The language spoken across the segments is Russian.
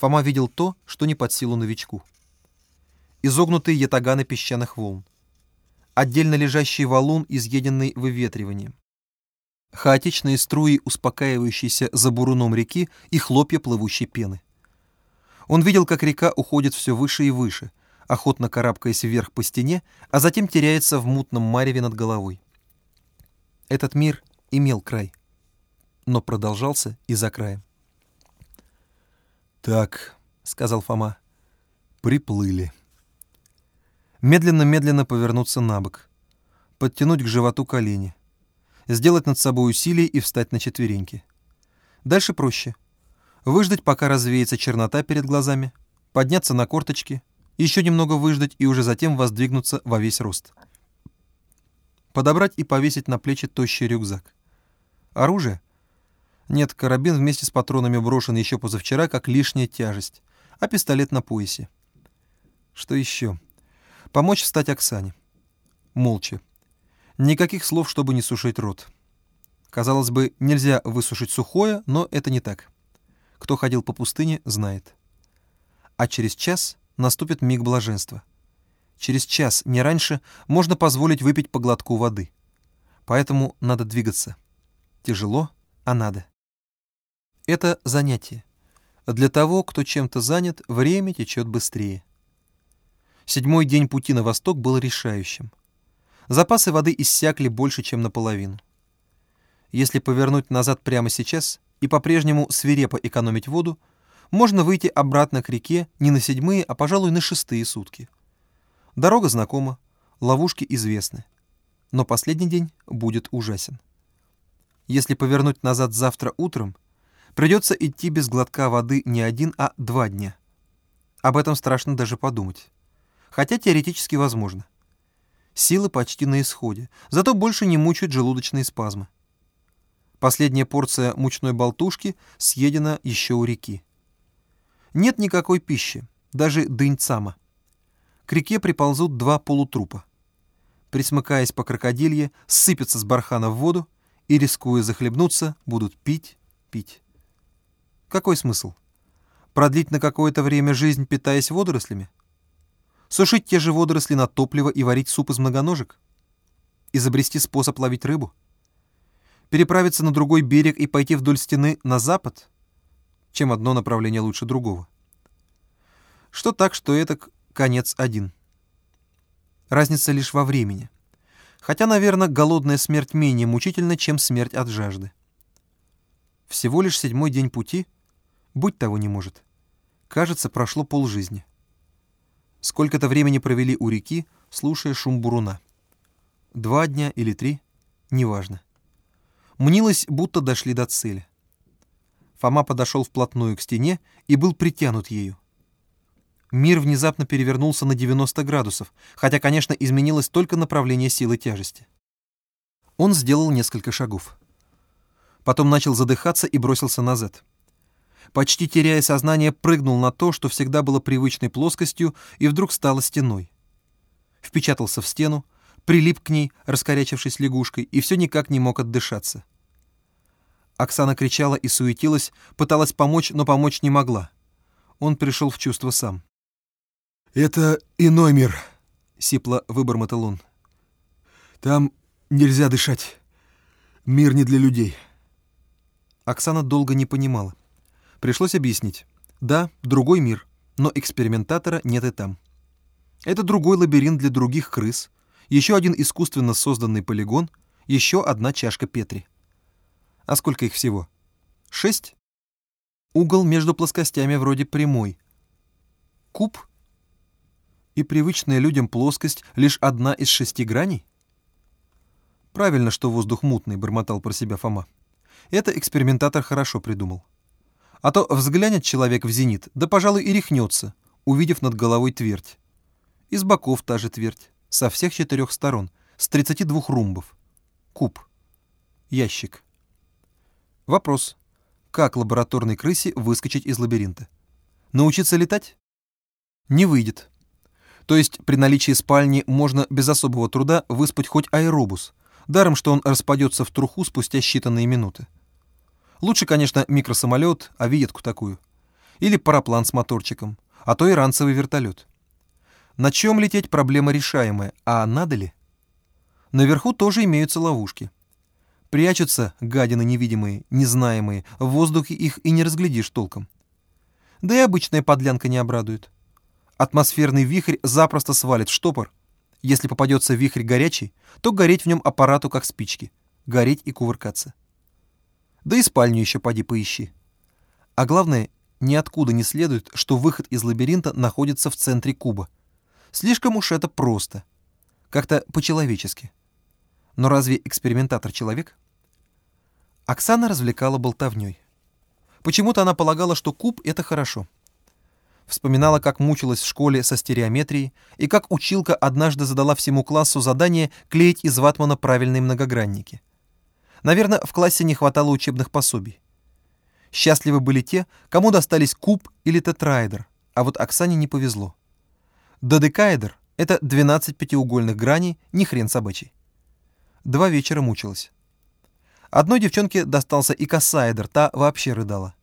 Фома видел то, что не под силу новичку. Изогнутые ятаганы песчаных волн. Отдельно лежащий валун, изъеденный выветриванием. Хаотичные струи, успокаивающиеся за буруном реки и хлопья плывущей пены. Он видел, как река уходит все выше и выше, охотно карабкаясь вверх по стене, а затем теряется в мутном мареве над головой. Этот мир имел край, но продолжался и за краем. «Так», — сказал Фома, — «приплыли». Медленно-медленно повернуться на бок, подтянуть к животу колени, сделать над собой усилие и встать на четвереньки. Дальше проще. Выждать, пока развеется чернота перед глазами, подняться на корточки, еще немного выждать и уже затем воздвигнуться во весь рост. Подобрать и повесить на плечи тощий рюкзак. Оружие? Нет, карабин вместе с патронами брошен еще позавчера, как лишняя тяжесть, а пистолет на поясе. Что еще? Помочь встать Оксане. Молча. Никаких слов, чтобы не сушить рот. Казалось бы, нельзя высушить сухое, но это не так. Кто ходил по пустыне, знает. А через час наступит миг блаженства. Через час, не раньше, можно позволить выпить по глотку воды. Поэтому надо двигаться. Тяжело, а надо. Это занятие. Для того, кто чем-то занят, время течет быстрее. Седьмой день пути на восток был решающим. Запасы воды иссякли больше, чем наполовину. Если повернуть назад прямо сейчас и по-прежнему свирепо экономить воду, можно выйти обратно к реке не на седьмые, а, пожалуй, на шестые сутки. Дорога знакома, ловушки известны. Но последний день будет ужасен. Если повернуть назад завтра утром, придется идти без глотка воды не один, а два дня. Об этом страшно даже подумать. Хотя теоретически возможно. Силы почти на исходе, зато больше не мучают желудочные спазмы. Последняя порция мучной болтушки съедена еще у реки. Нет никакой пищи, даже дынь-цама. К реке приползут два полутрупа. Присмыкаясь по крокодилье, сыпятся с бархана в воду и, рискуя захлебнуться, будут пить, пить. Какой смысл? Продлить на какое-то время жизнь, питаясь водорослями? Сушить те же водоросли на топливо и варить суп из многоножек? Изобрести способ ловить рыбу? Переправиться на другой берег и пойти вдоль стены на запад? чем одно направление лучше другого. Что так, что это конец один. Разница лишь во времени. Хотя, наверное, голодная смерть менее мучительна, чем смерть от жажды. Всего лишь седьмой день пути, будь того не может. Кажется, прошло полжизни. Сколько-то времени провели у реки, слушая шум буруна. Два дня или три, неважно. Мнилось, будто дошли до цели. Фома подошел вплотную к стене и был притянут ею. Мир внезапно перевернулся на 90 градусов, хотя, конечно, изменилось только направление силы тяжести. Он сделал несколько шагов. Потом начал задыхаться и бросился назад. Почти теряя сознание, прыгнул на то, что всегда было привычной плоскостью, и вдруг стало стеной. Впечатался в стену, прилип к ней, раскорячившись лягушкой, и все никак не мог отдышаться. Оксана кричала и суетилась, пыталась помочь, но помочь не могла. Он пришел в чувство сам. «Это иной мир», — сипло выбормотал он. «Там нельзя дышать. Мир не для людей». Оксана долго не понимала. Пришлось объяснить. Да, другой мир, но экспериментатора нет и там. Это другой лабиринт для других крыс, еще один искусственно созданный полигон, еще одна чашка Петри. А сколько их всего? Шесть? Угол между плоскостями вроде прямой. Куб? И привычная людям плоскость лишь одна из шести граней? Правильно, что воздух мутный, бормотал про себя Фома. Это экспериментатор хорошо придумал. А то взглянет человек в зенит, да, пожалуй, и рехнется, увидев над головой твердь. Из боков та же твердь, со всех четырех сторон, с 32 румбов. Куб. Ящик. Вопрос. Как лабораторной крысе выскочить из лабиринта? Научиться летать? Не выйдет. То есть при наличии спальни можно без особого труда выспать хоть аэробус, даром что он распадется в труху спустя считанные минуты. Лучше, конечно, микросамолет, а видетку такую. или параплан с моторчиком, а то и ранцевый вертолет. На чем лететь проблема решаемая, а надо ли? Наверху тоже имеются ловушки. Прячутся гадины невидимые, незнаемые, в воздухе их и не разглядишь толком. Да и обычная подлянка не обрадует. Атмосферный вихрь запросто свалит в штопор. Если попадется вихрь горячий, то гореть в нем аппарату как спички. Гореть и кувыркаться. Да и спальню еще поди поищи. А главное, ниоткуда не следует, что выход из лабиринта находится в центре куба. Слишком уж это просто. Как-то по-человечески. Но разве экспериментатор человек? Оксана развлекала болтовней. Почему-то она полагала, что куб — это хорошо. Вспоминала, как мучилась в школе со стереометрией и как училка однажды задала всему классу задание клеить из ватмана правильные многогранники. Наверное, в классе не хватало учебных пособий. Счастливы были те, кому достались куб или тетраэдр, а вот Оксане не повезло. Додекаэдр — это 12 пятиугольных граней, ни хрен собачий. Два вечера мучилась. Одной девчонке достался и косаэдр, та вообще рыдала.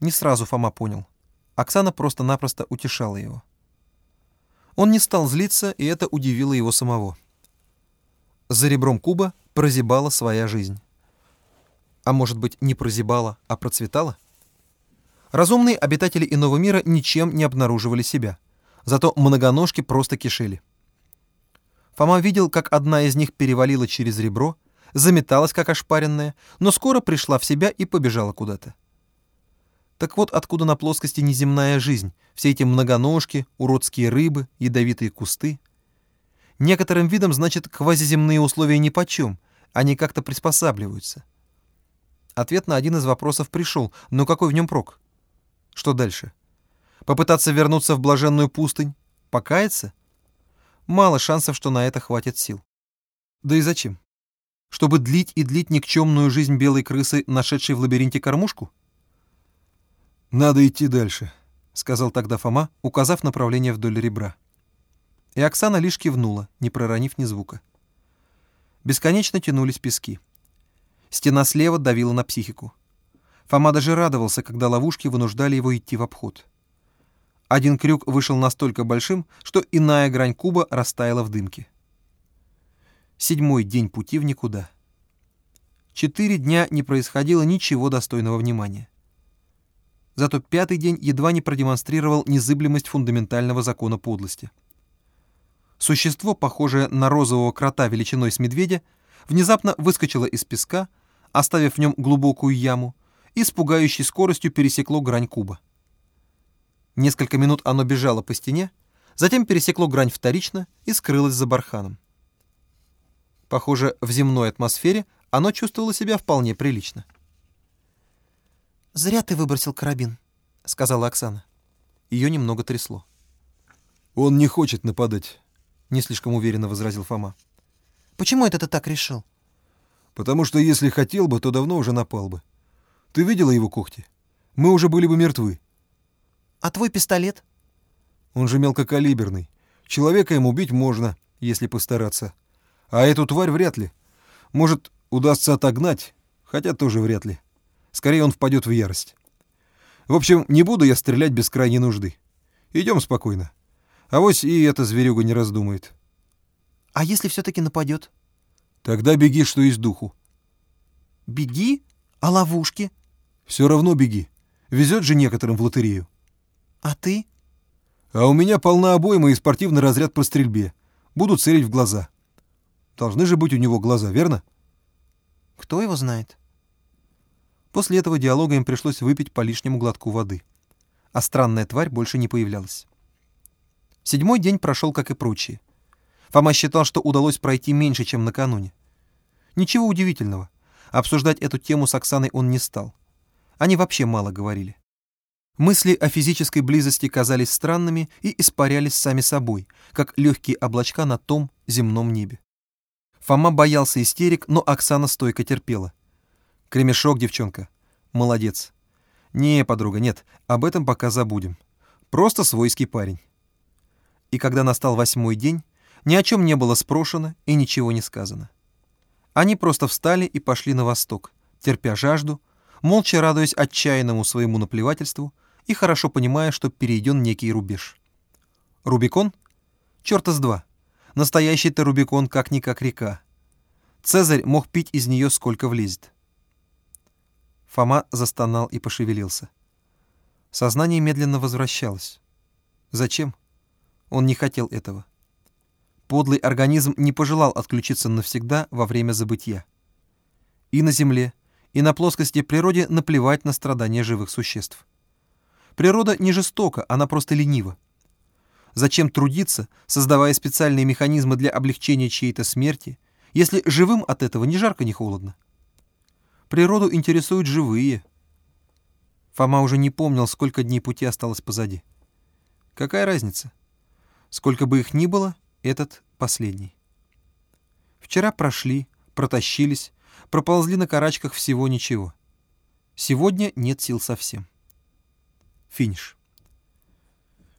Не сразу Фома понял. Оксана просто-напросто утешала его. Он не стал злиться, и это удивило его самого. За ребром куба прозябала своя жизнь. А может быть, не прозябала, а процветала? Разумные обитатели иного мира ничем не обнаруживали себя. Зато многоножки просто кишели. Фома видел, как одна из них перевалила через ребро, заметалась как ошпаренная, но скоро пришла в себя и побежала куда-то. Так вот откуда на плоскости неземная жизнь, все эти многоножки, уродские рыбы, ядовитые кусты. Некоторым видам, значит, квазиземные условия нипочем, они как-то приспосабливаются. Ответ на один из вопросов пришел, но какой в нем прок? Что дальше? Попытаться вернуться в блаженную пустынь? Покаяться? Мало шансов, что на это хватит сил. Да и зачем? Чтобы длить и длить никчемную жизнь белой крысы, нашедшей в лабиринте кормушку? «Надо идти дальше», — сказал тогда Фома, указав направление вдоль ребра. И Оксана лишь кивнула, не проронив ни звука. Бесконечно тянулись пески. Стена слева давила на психику. Фома даже радовался, когда ловушки вынуждали его идти в обход. Один крюк вышел настолько большим, что иная грань куба растаяла в дымке. Седьмой день пути в никуда. Четыре дня не происходило ничего достойного внимания. Зато пятый день едва не продемонстрировал незыблемость фундаментального закона подлости. Существо, похожее на розового крота величиной с медведя, внезапно выскочило из песка, оставив в нем глубокую яму, и с пугающей скоростью пересекло грань куба. Несколько минут оно бежало по стене, затем пересекло грань вторично и скрылось за барханом. Похоже, в земной атмосфере оно чувствовало себя вполне прилично. «Зря ты выбросил карабин», — сказала Оксана. Ее немного трясло. «Он не хочет нападать», — не слишком уверенно возразил Фома. «Почему это ты так решил?» «Потому что если хотел бы, то давно уже напал бы. Ты видела его когти? Мы уже были бы мертвы. А твой пистолет? Он же мелкокалиберный. Человека им убить можно, если постараться. А эту тварь вряд ли. Может, удастся отогнать, хотя тоже вряд ли. Скорее он впадет в ярость. В общем, не буду я стрелять без крайней нужды. Идем спокойно. А вось и эта зверюга не раздумает. А если все-таки нападет? Тогда беги, что есть духу. Беги? А ловушки? Все равно беги. Везет же некоторым в лотерею. А ты? А у меня полна обойма и спортивный разряд по стрельбе. Буду целить в глаза. Должны же быть у него глаза, верно? Кто его знает? После этого диалога им пришлось выпить по лишнему глотку воды. А странная тварь больше не появлялась. Седьмой день прошел, как и прочие. Фома считал, что удалось пройти меньше, чем накануне. Ничего удивительного. Обсуждать эту тему с Оксаной он не стал. Они вообще мало говорили. Мысли о физической близости казались странными и испарялись сами собой, как легкие облачка на том земном небе. Фома боялся истерик, но Оксана стойко терпела. «Кремешок, девчонка. Молодец». «Не, подруга, нет, об этом пока забудем. Просто свойский парень». И когда настал восьмой день, ни о чем не было спрошено и ничего не сказано. Они просто встали и пошли на восток, терпя жажду, молча радуясь отчаянному своему наплевательству и хорошо понимая, что перейден некий рубеж. Рубикон? Чёрта с два. Настоящий-то Рубикон как-никак река. Цезарь мог пить из нее сколько влезет. Фома застонал и пошевелился. Сознание медленно возвращалось. Зачем? Он не хотел этого. Подлый организм не пожелал отключиться навсегда во время забытия. И на Земле, и на плоскости природе наплевать на страдания живых существ. Природа не жестока, она просто ленива. Зачем трудиться, создавая специальные механизмы для облегчения чьей-то смерти, если живым от этого ни жарко, ни холодно? Природу интересуют живые. Фома уже не помнил, сколько дней пути осталось позади. Какая разница? Сколько бы их ни было, этот последний. Вчера прошли, протащились, проползли на карачках всего ничего. Сегодня нет сил совсем. Финиш.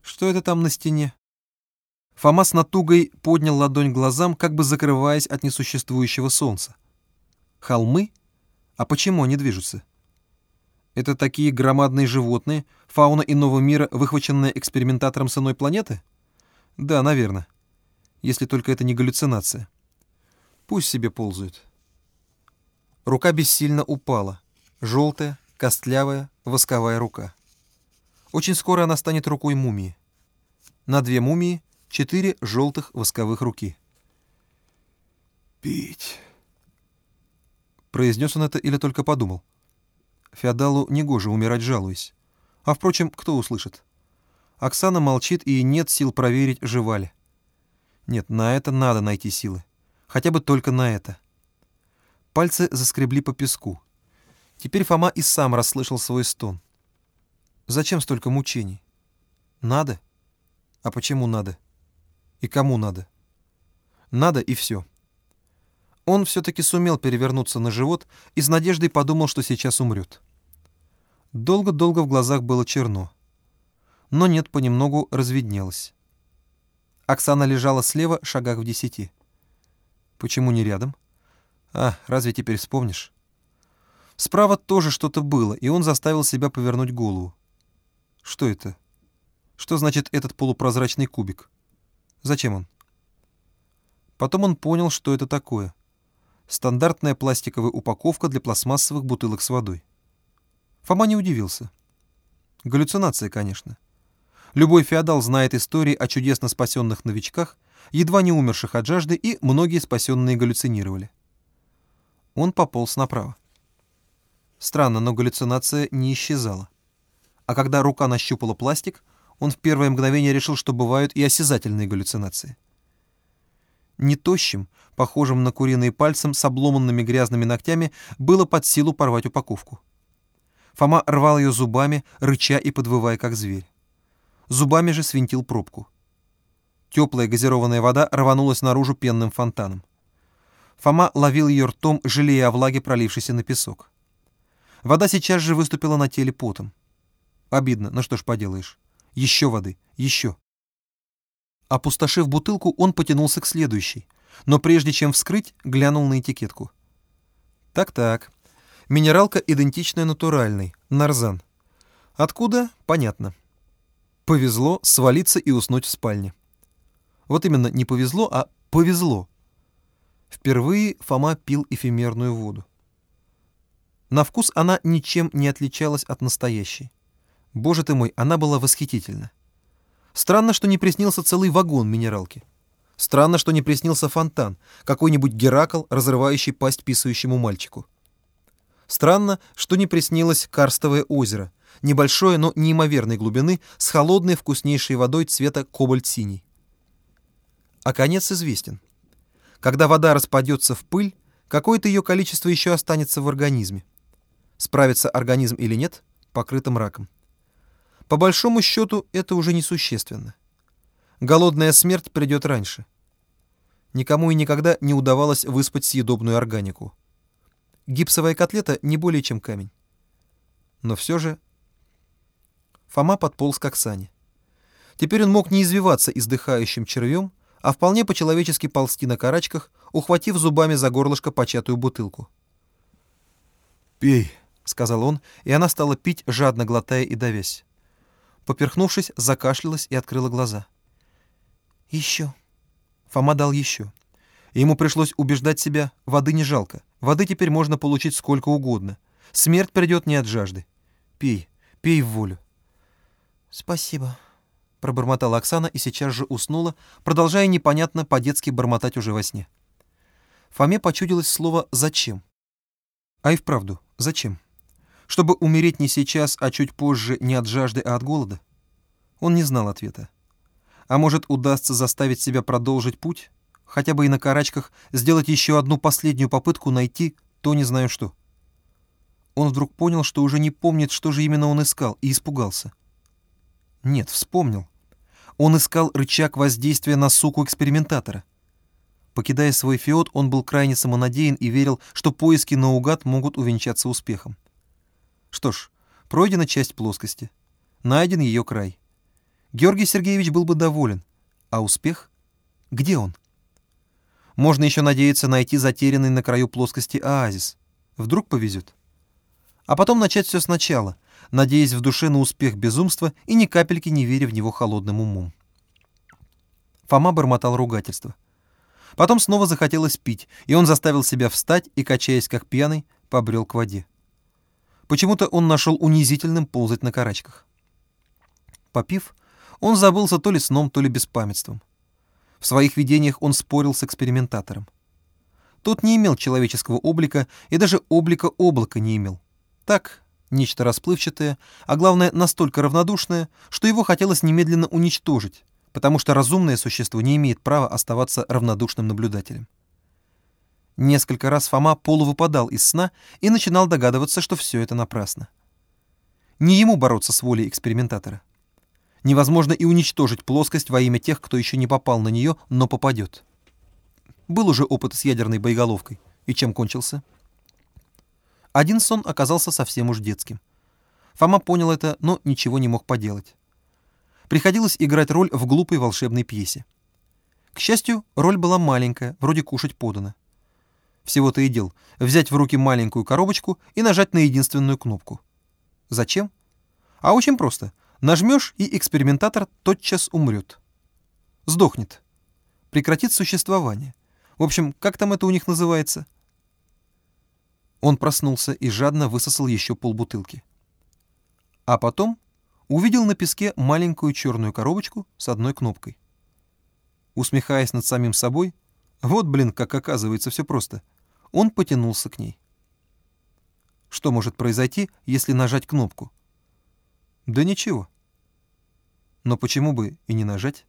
Что это там на стене? Фома с натугой поднял ладонь глазам, как бы закрываясь от несуществующего солнца. Холмы? А почему они движутся? Это такие громадные животные, фауна иного мира, выхваченная экспериментатором с иной планеты? Да, наверное. Если только это не галлюцинация. Пусть себе ползают. Рука бессильно упала. Желтая, костлявая, восковая рука. Очень скоро она станет рукой мумии. На две мумии четыре желтых восковых руки. «Пить!» Произнес он это или только подумал? Феодалу негоже умирать жалуясь. А, впрочем, кто услышит? Оксана молчит, и нет сил проверить, жива ли. Нет, на это надо найти силы. Хотя бы только на это. Пальцы заскребли по песку. Теперь Фома и сам расслышал свой стон. Зачем столько мучений? Надо? А почему надо? И кому надо? Надо и все. Он все-таки сумел перевернуться на живот и с надеждой подумал, что сейчас умрет. Долго-долго в глазах было черно. Но нет, понемногу разведнелось. Оксана лежала слева, шагах в десяти. Почему не рядом? А, разве теперь вспомнишь? Справа тоже что-то было, и он заставил себя повернуть голову. Что это? Что значит этот полупрозрачный кубик? Зачем он? Потом он понял, что это такое. Стандартная пластиковая упаковка для пластмассовых бутылок с водой. Фома не удивился. Галлюцинация, конечно. Любой феодал знает истории о чудесно спасенных новичках, едва не умерших от жажды, и многие спасенные галлюцинировали. Он пополз направо. Странно, но галлюцинация не исчезала. А когда рука нащупала пластик, он в первое мгновение решил, что бывают и осязательные галлюцинации. Не тощим, похожим на куриные пальцем с обломанными грязными ногтями, было под силу порвать упаковку. Фома рвал ее зубами, рыча и подвывая, как зверь. Зубами же свинтил пробку. Теплая газированная вода рванулась наружу пенным фонтаном. Фома ловил ее ртом, жалея о влаге, пролившейся на песок. Вода сейчас же выступила на теле потом. Обидно, но что ж поделаешь. Еще воды, еще. Опустошив бутылку, он потянулся к следующей, но прежде чем вскрыть, глянул на этикетку. Так-так. Минералка идентичная натуральной, нарзан. Откуда? Понятно. Повезло свалиться и уснуть в спальне. Вот именно не повезло, а повезло. Впервые Фома пил эфемерную воду. На вкус она ничем не отличалась от настоящей. Боже ты мой, она была восхитительна. Странно, что не приснился целый вагон минералки. Странно, что не приснился фонтан, какой-нибудь Геракл, разрывающий пасть писающему мальчику. Странно, что не приснилось карстовое озеро, небольшое, но неимоверной глубины, с холодной вкуснейшей водой цвета кобальт-синий. А конец известен. Когда вода распадется в пыль, какое-то ее количество еще останется в организме. Справится организм или нет, покрытым раком. По большому счету, это уже несущественно. Голодная смерть придет раньше. Никому и никогда не удавалось выспать съедобную органику. Гипсовая котлета не более чем камень. Но все же... Фома подполз к Оксане. Теперь он мог не извиваться издыхающим червем, а вполне по-человечески ползти на карачках, ухватив зубами за горлышко початую бутылку. «Пей», — сказал он, и она стала пить, жадно глотая и давясь. Поперхнувшись, закашлялась и открыла глаза. Еще. Фома дал еще. И ему пришлось убеждать себя, воды не жалко. Воды теперь можно получить сколько угодно. Смерть придет не от жажды. Пей, пей в волю. Спасибо. Пробормотала Оксана и сейчас же уснула, продолжая непонятно по-детски бормотать уже во сне. Фоме почудилось слово «зачем». А и вправду, зачем? Чтобы умереть не сейчас, а чуть позже не от жажды, а от голода? Он не знал ответа. А может, удастся заставить себя продолжить путь? Хотя бы и на карачках сделать еще одну последнюю попытку найти то не знаю что. Он вдруг понял, что уже не помнит, что же именно он искал, и испугался. Нет, вспомнил. Он искал рычаг воздействия на суку экспериментатора. Покидая свой феод, он был крайне самонадеян и верил, что поиски наугад могут увенчаться успехом. Что ж, пройдена часть плоскости. Найден ее край. Георгий Сергеевич был бы доволен. А успех? Где он? Можно еще надеяться найти затерянный на краю плоскости оазис. Вдруг повезет. А потом начать все сначала, надеясь в душе на успех безумства и ни капельки не веря в него холодным умом. Фома бормотал ругательство. Потом снова захотелось пить, и он заставил себя встать и, качаясь как пьяный, побрел к воде. Почему-то он нашел унизительным ползать на карачках. Попив, он забылся то ли сном, то ли беспамятством. В своих видениях он спорил с экспериментатором. Тот не имел человеческого облика и даже облика облака не имел. Так, нечто расплывчатое, а главное, настолько равнодушное, что его хотелось немедленно уничтожить, потому что разумное существо не имеет права оставаться равнодушным наблюдателем. Несколько раз Фома полувыпадал из сна и начинал догадываться, что все это напрасно. Не ему бороться с волей экспериментатора. Невозможно и уничтожить плоскость во имя тех, кто еще не попал на нее, но попадет. Был уже опыт с ядерной боеголовкой. И чем кончился? Один сон оказался совсем уж детским. Фома понял это, но ничего не мог поделать. Приходилось играть роль в глупой волшебной пьесе. К счастью, роль была маленькая, вроде кушать подано. Всего-то и дел — взять в руки маленькую коробочку и нажать на единственную кнопку. Зачем? А очень просто. Нажмешь, и экспериментатор тотчас умрет. Сдохнет. Прекратит существование. В общем, как там это у них называется? Он проснулся и жадно высосал еще полбутылки. А потом увидел на песке маленькую черную коробочку с одной кнопкой. Усмехаясь над самим собой, вот, блин, как оказывается, все просто — он потянулся к ней. Что может произойти, если нажать кнопку? Да ничего. Но почему бы и не нажать?